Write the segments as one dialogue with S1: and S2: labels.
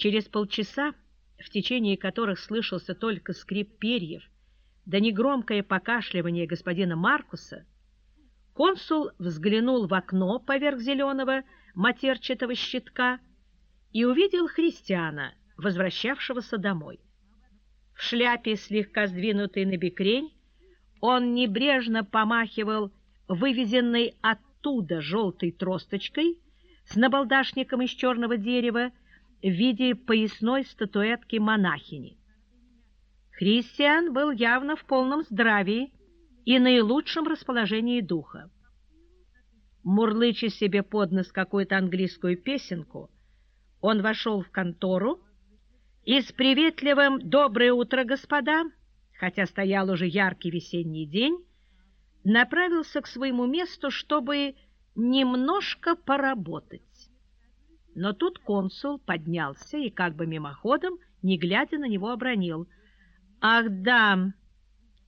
S1: Через полчаса, в течение которых слышался только скрип перьев, да негромкое покашливание господина Маркуса, консул взглянул в окно поверх зеленого матерчатого щитка и увидел христиана, возвращавшегося домой. В шляпе, слегка сдвинутой на бекрень, он небрежно помахивал вывезенной оттуда желтой тросточкой с набалдашником из черного дерева в виде поясной статуэтки монахини. Христиан был явно в полном здравии и наилучшем расположении духа. Мурлыча себе под нос какую-то английскую песенку, он вошел в контору и с приветливым «Доброе утро, господа!» хотя стоял уже яркий весенний день, направился к своему месту, чтобы немножко поработать. Но тут консул поднялся и как бы мимоходом, не глядя на него, обронил. «Ах, да,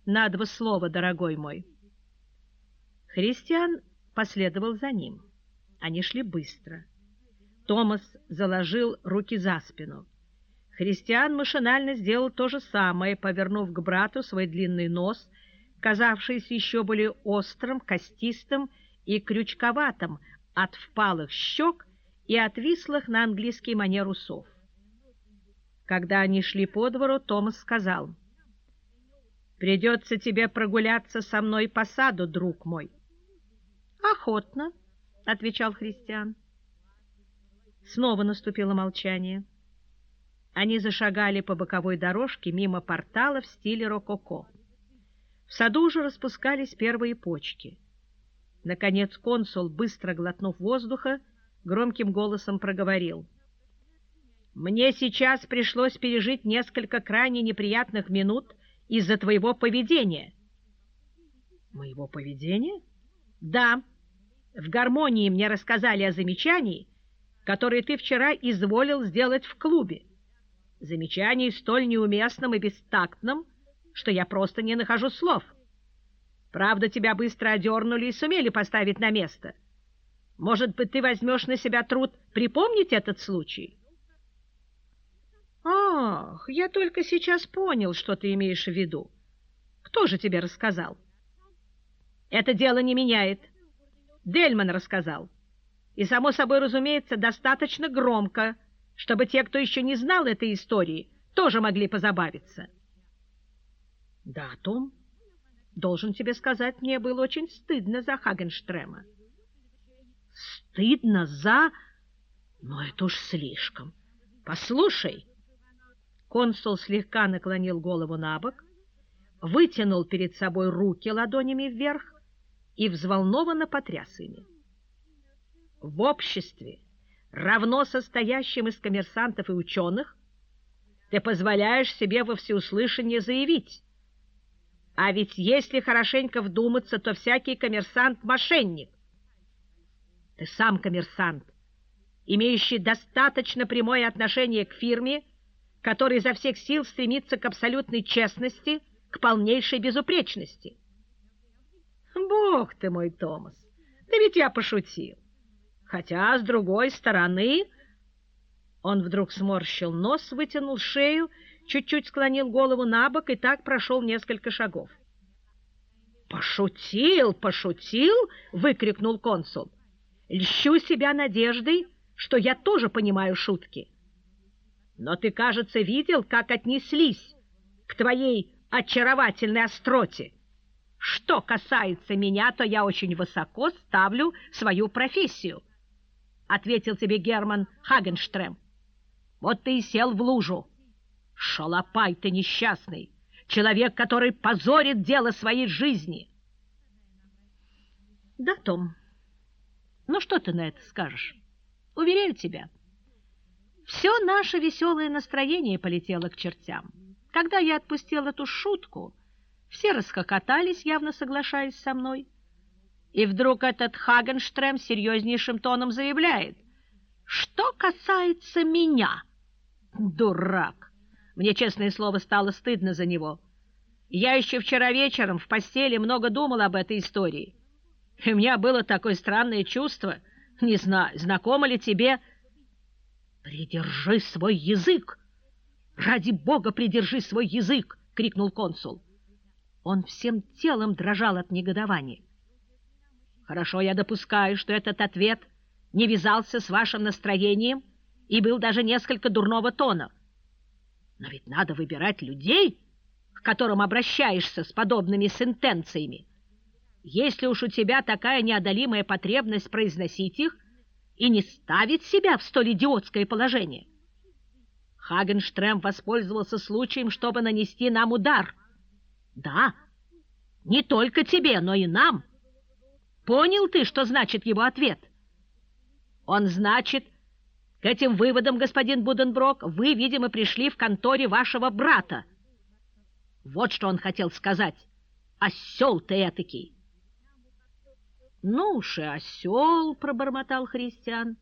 S1: на два слова, дорогой мой!» Христиан последовал за ним. Они шли быстро. Томас заложил руки за спину. Христиан машинально сделал то же самое, повернув к брату свой длинный нос, казавшийся еще более острым, костистым и крючковатым от впалых щек и отвислых на английский манер усов. Когда они шли по двору, Томас сказал, «Придется тебе прогуляться со мной по саду, друг мой». «Охотно», — отвечал Христиан. Снова наступило молчание. Они зашагали по боковой дорожке мимо портала в стиле рококо. В саду уже распускались первые почки. Наконец консул, быстро глотнув воздуха, громким голосом проговорил. «Мне сейчас пришлось пережить несколько крайне неприятных минут из-за твоего поведения». «Моего поведения?» «Да. В гармонии мне рассказали о замечании, которое ты вчера изволил сделать в клубе замечании столь неуместным и бестактным, что я просто не нахожу слов. Правда, тебя быстро одернули и сумели поставить на место. Может быть, ты возьмешь на себя труд припомнить этот случай? Ах, я только сейчас понял, что ты имеешь в виду. Кто же тебе рассказал? Это дело не меняет. Дельман рассказал. И, само собой разумеется, достаточно громко, чтобы те, кто еще не знал этой истории, тоже могли позабавиться. Да, Том, должен тебе сказать, мне было очень стыдно за Хагенштрема. Стыдно за... Но это уж слишком. Послушай. Консул слегка наклонил голову на бок, вытянул перед собой руки ладонями вверх и взволнованно потряс ими. В обществе равно состоящим из коммерсантов и ученых, ты позволяешь себе во всеуслышание заявить. А ведь если хорошенько вдуматься, то всякий коммерсант — мошенник. Ты сам коммерсант, имеющий достаточно прямое отношение к фирме, который изо всех сил стремится к абсолютной честности, к полнейшей безупречности. Бог ты мой, Томас, да ведь я пошутил. Хотя, с другой стороны... Он вдруг сморщил нос, вытянул шею, чуть-чуть склонил голову на бок и так прошел несколько шагов. «Пошутил, пошутил!» — выкрикнул консул. «Льщу себя надеждой, что я тоже понимаю шутки. Но ты, кажется, видел, как отнеслись к твоей очаровательной остроте. Что касается меня, то я очень высоко ставлю свою профессию» ответил тебе Герман Хагенштрем. Вот ты и сел в лужу. Шалопай ты несчастный, человек, который позорит дело своей жизни. Да, Том, ну что ты на это скажешь? Уверяю тебя, все наше веселое настроение полетело к чертям. Когда я отпустил эту шутку, все расхохотались, явно соглашаясь со мной. И вдруг этот Хагенштрем серьезнейшим тоном заявляет, «Что касается меня...» Дурак! Мне, честное слово, стало стыдно за него. Я еще вчера вечером в постели много думал об этой истории. И у меня было такое странное чувство, не знаю, знакомо ли тебе... Придержи свой язык! Ради бога, придержи свой язык! — крикнул консул. Он всем телом дрожал от негодования. Хорошо, я допускаю, что этот ответ не вязался с вашим настроением и был даже несколько дурного тона. Но ведь надо выбирать людей, к которым обращаешься с подобными сентенциями. Если уж у тебя такая неодолимая потребность произносить их и не ставить себя в столь идиотское положение. Хагенштрем воспользовался случаем, чтобы нанести нам удар. Да, не только тебе, но и нам. Понял ты, что значит его ответ? Он значит, к этим выводам, господин Буденброк, вы, видимо, пришли в конторе вашего брата. Вот что он хотел сказать. Осел ты этакий. Ну уж и осел, пробормотал христиан.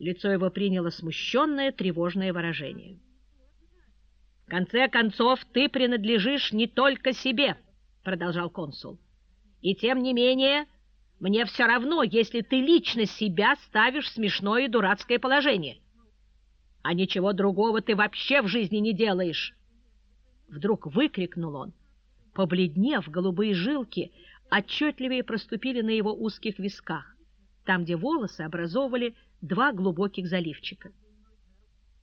S1: Лицо его приняло смущенное, тревожное выражение. В конце концов, ты принадлежишь не только себе, продолжал консул. И тем не менее, мне все равно, если ты лично себя ставишь в смешное и дурацкое положение. А ничего другого ты вообще в жизни не делаешь. Вдруг выкрикнул он. Побледнев, голубые жилки отчетливее проступили на его узких висках, там, где волосы образовывали два глубоких заливчика.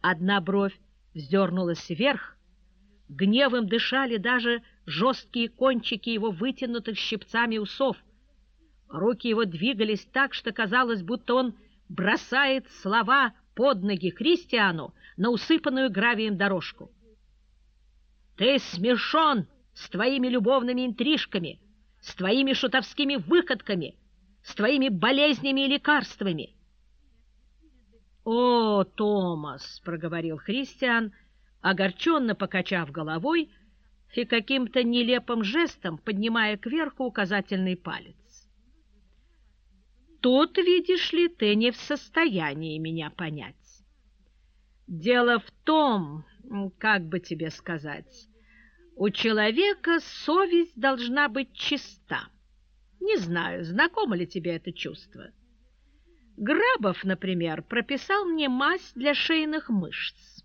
S1: Одна бровь вздернулась вверх, гневом дышали даже жесткие кончики его вытянутых щипцами усов. Руки его двигались так, что казалось, будто он бросает слова под ноги Христиану на усыпанную гравием дорожку. Ты смешон с твоими любовными интрижками, с твоими шутовскими выходками, с твоими болезнями и лекарствами. «О, Томас!» — проговорил Христиан, огорченно покачав головой и каким-то нелепым жестом поднимая кверху указательный палец. «Тут, видишь ли, ты не в состоянии меня понять. Дело в том, как бы тебе сказать, у человека совесть должна быть чиста. Не знаю, знакомо ли тебе это чувство. Грабов, например, прописал мне мазь для шейных мышц.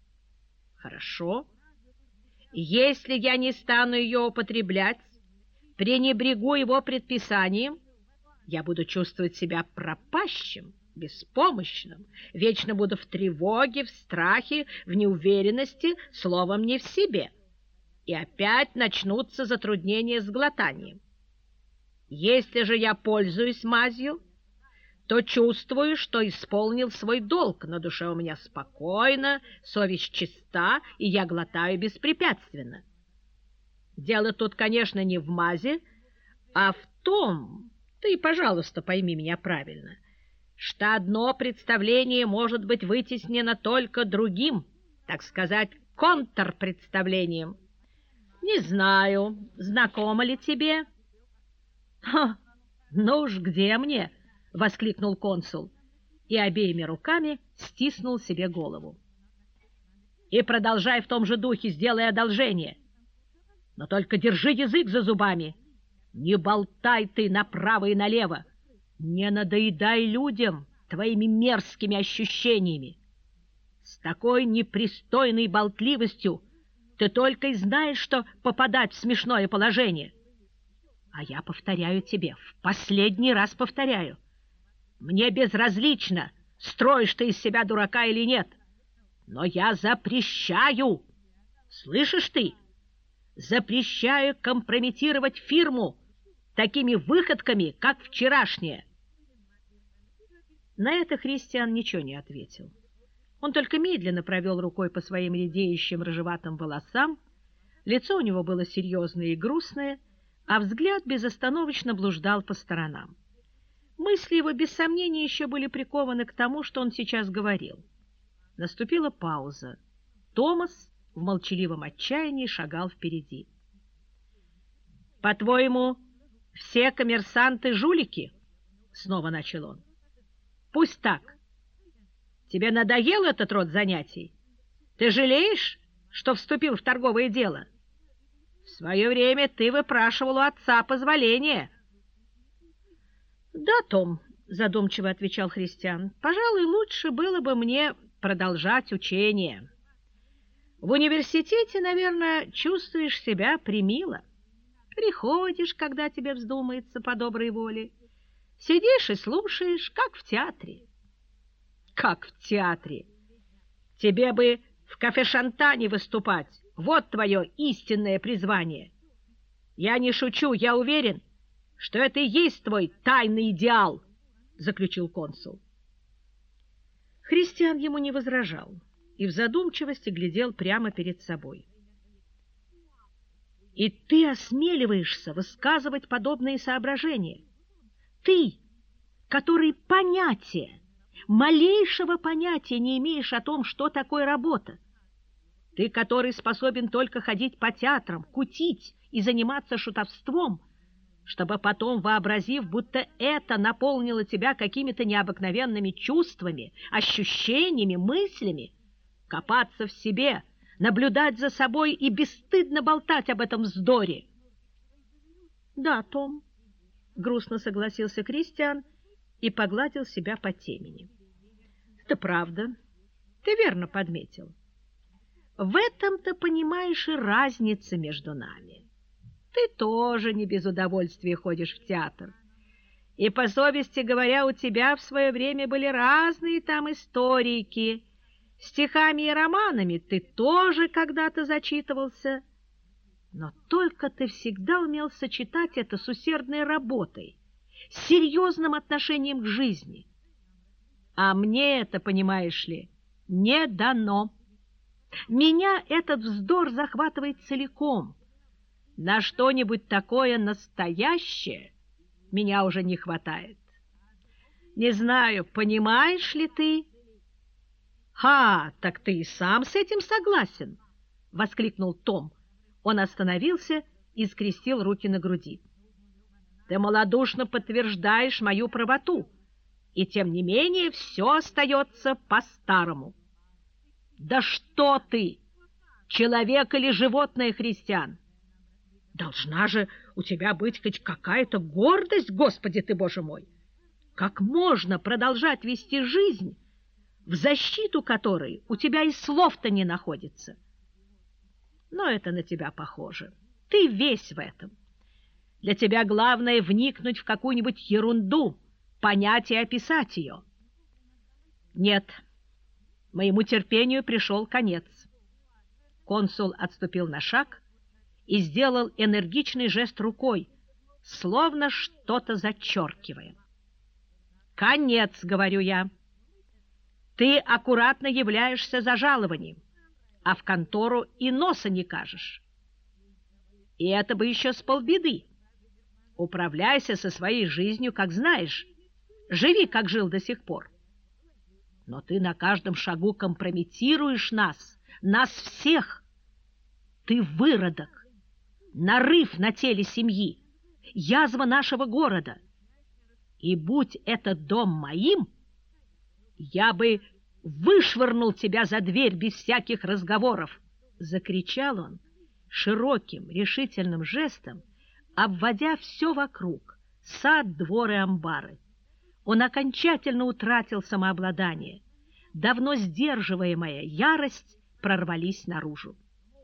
S1: Хорошо. Если я не стану ее употреблять, пренебрегу его предписанием, я буду чувствовать себя пропащим, беспомощным, вечно буду в тревоге, в страхе, в неуверенности, словом, не в себе. И опять начнутся затруднения с глотанием. Если же я пользуюсь мазью, то чувствую, что исполнил свой долг. На душе у меня спокойно, совесть чиста, и я глотаю беспрепятственно. Дело тут, конечно, не в мазе, а в том, ты, пожалуйста, пойми меня правильно — что одно представление может быть вытеснено только другим, так сказать, контрпредставлением. Не знаю, знакомо ли тебе? Ха, ну уж где мне? — воскликнул консул и обеими руками стиснул себе голову. И продолжай в том же духе, сделай одолжение. Но только держи язык за зубами. Не болтай ты направо и налево. Не надоедай людям твоими мерзкими ощущениями. С такой непристойной болтливостью ты только и знаешь, что попадать в смешное положение. А я повторяю тебе, в последний раз повторяю. Мне безразлично, строишь ты из себя дурака или нет, но я запрещаю, слышишь ты, запрещаю компрометировать фирму такими выходками, как вчерашняя. На это Христиан ничего не ответил. Он только медленно провел рукой по своим редеющим рыжеватым волосам, лицо у него было серьезное и грустное, а взгляд безостановочно блуждал по сторонам. Мысли его, без сомнения, еще были прикованы к тому, что он сейчас говорил. Наступила пауза. Томас в молчаливом отчаянии шагал впереди. «По-твоему, все коммерсанты жулики?» — снова начал он. Пусть так. Тебе надоел этот род занятий? Ты жалеешь, что вступил в торговое дело? В свое время ты выпрашивал у отца позволения. Да, Том, задумчиво отвечал Христиан, пожалуй, лучше было бы мне продолжать учение. В университете, наверное, чувствуешь себя примило. Приходишь, когда тебе вздумается по доброй воле. Сидишь и слушаешь, как в театре. Как в театре. Тебе бы в кафе-шантане выступать. Вот твое истинное призвание. Я не шучу, я уверен, что это и есть твой тайный идеал, заключил консул. Христиан ему не возражал и в задумчивости глядел прямо перед собой. И ты осмеливаешься высказывать подобные соображения? Ты, который понятия, малейшего понятия не имеешь о том, что такое работа. Ты, который способен только ходить по театрам, кутить и заниматься шутовством, чтобы потом, вообразив, будто это наполнило тебя какими-то необыкновенными чувствами, ощущениями, мыслями, копаться в себе, наблюдать за собой и бесстыдно болтать об этом вздоре. «Да, Том», — грустно согласился Кристиан и погладил себя по темени. «Это правда, ты верно подметил. В этом-то, понимаешь, и разница между нами». Ты тоже не без удовольствия ходишь в театр. И, по совести говоря, у тебя в свое время были разные там историки. Стихами и романами ты тоже когда-то зачитывался. Но только ты всегда умел сочетать это с усердной работой, с серьезным отношением к жизни. А мне это, понимаешь ли, не дано. Меня этот вздор захватывает целиком — на что-нибудь такое настоящее меня уже не хватает. Не знаю, понимаешь ли ты? «Ха, так ты и сам с этим согласен!» — воскликнул Том. Он остановился и скрестил руки на груди. «Ты малодушно подтверждаешь мою правоту, и тем не менее все остается по-старому». «Да что ты! Человек или животное, христиан? Должна же у тебя быть хоть какая-то гордость, Господи ты, Боже мой! Как можно продолжать вести жизнь, в защиту которой у тебя и слов-то не находится? Но это на тебя похоже. Ты весь в этом. Для тебя главное вникнуть в какую-нибудь ерунду, понять и описать ее. Нет, моему терпению пришел конец. Консул отступил на шаг и сделал энергичный жест рукой, словно что-то зачеркивая. «Конец!» — говорю я. «Ты аккуратно являешься за жалованием, а в контору и носа не кажешь. И это бы еще с полбеды. Управляйся со своей жизнью, как знаешь, живи, как жил до сих пор. Но ты на каждом шагу компрометируешь нас, нас всех. Ты выродок, нарыв на теле семьи, язва нашего города. И будь этот дом моим, я бы вышвырнул тебя за дверь без всяких разговоров, — закричал он широким решительным жестом, обводя все вокруг, сад, двор и амбары. Он окончательно утратил самообладание. Давно сдерживаемая ярость прорвались наружу.